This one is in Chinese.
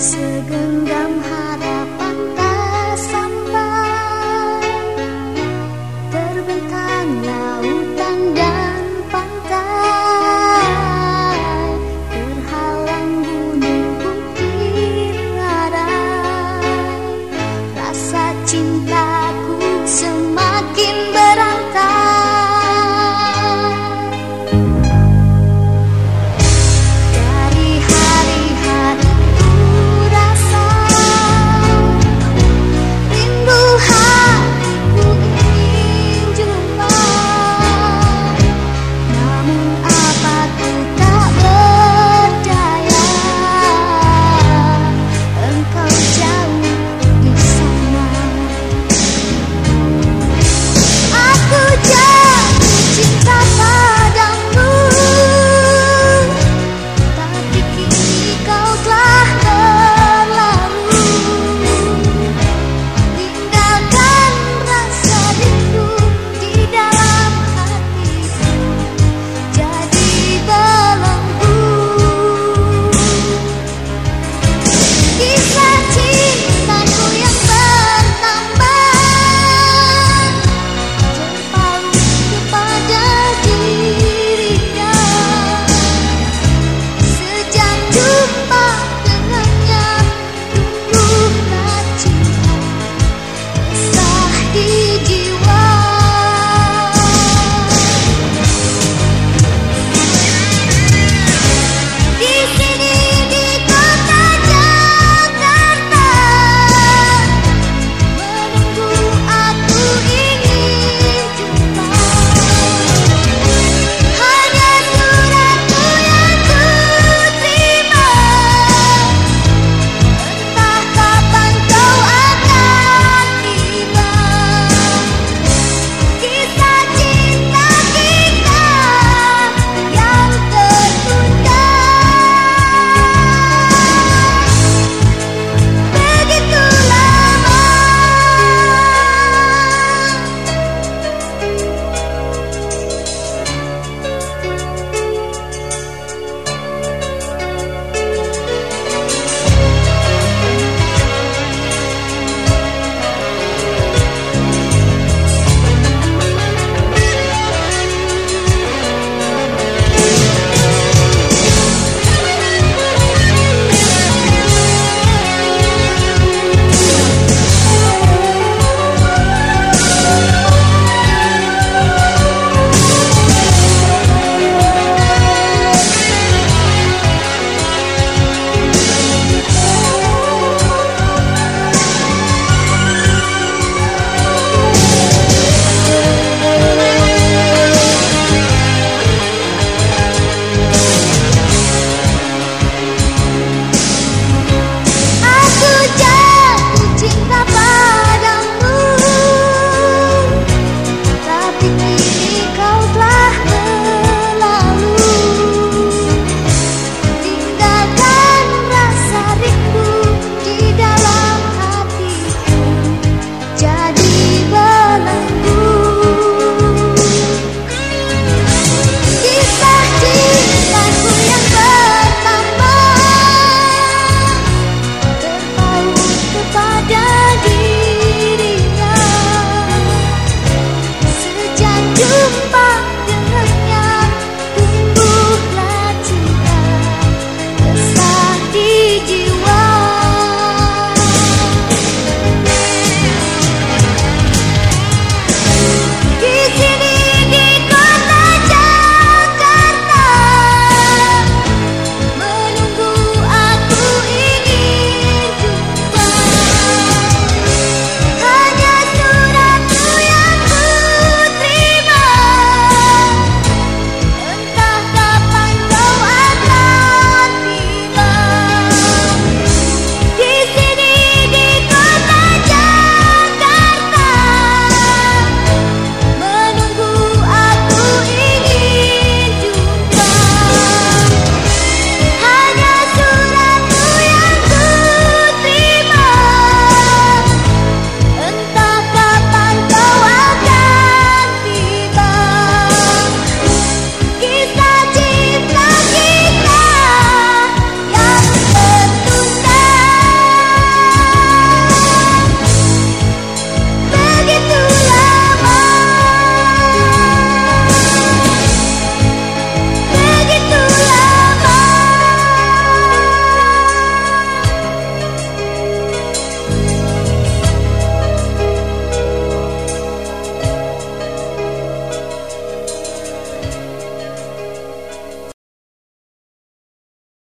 四根刚好。